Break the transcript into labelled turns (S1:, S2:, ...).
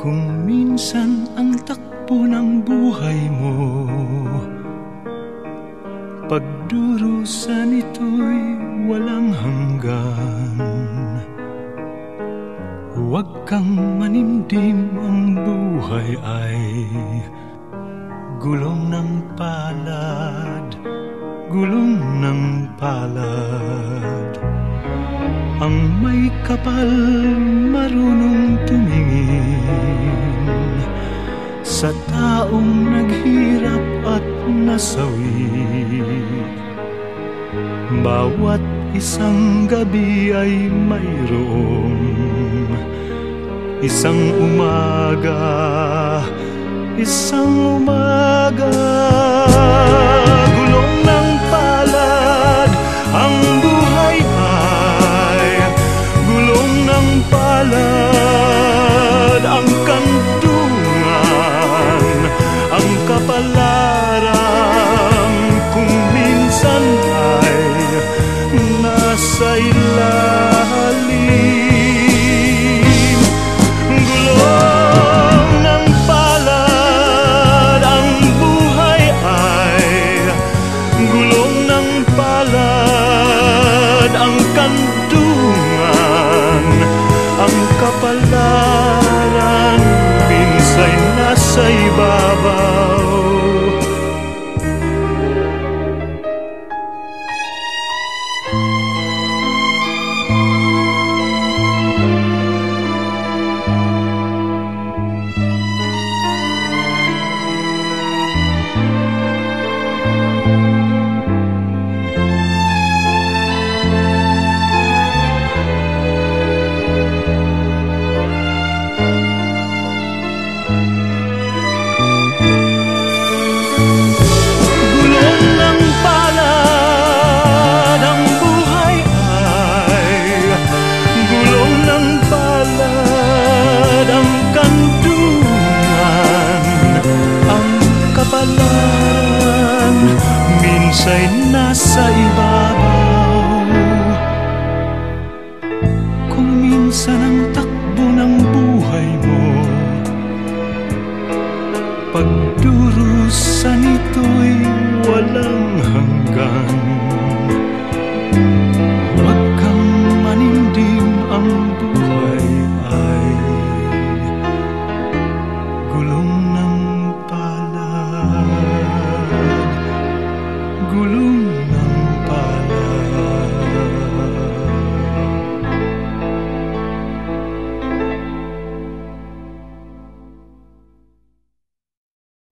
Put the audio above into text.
S1: Kung minsan ang takbo ng buhay mo Pagdurusan ito'y walang hanggan. Huwag kang manimdim ang buhay ay Gulong ng palad, gulong ng palad. Ang may kapal marunong tumingin Sa taong naghirap at nasawi. Bawat isang gabi ay mayroong Isang umaga, isang umaga sa ilalim. Gulong ng palad Ang buhay ay Gulong ng palad Ang kantungan Ang kapalaran Pinsay nasa iba. ay nasa ibaba no.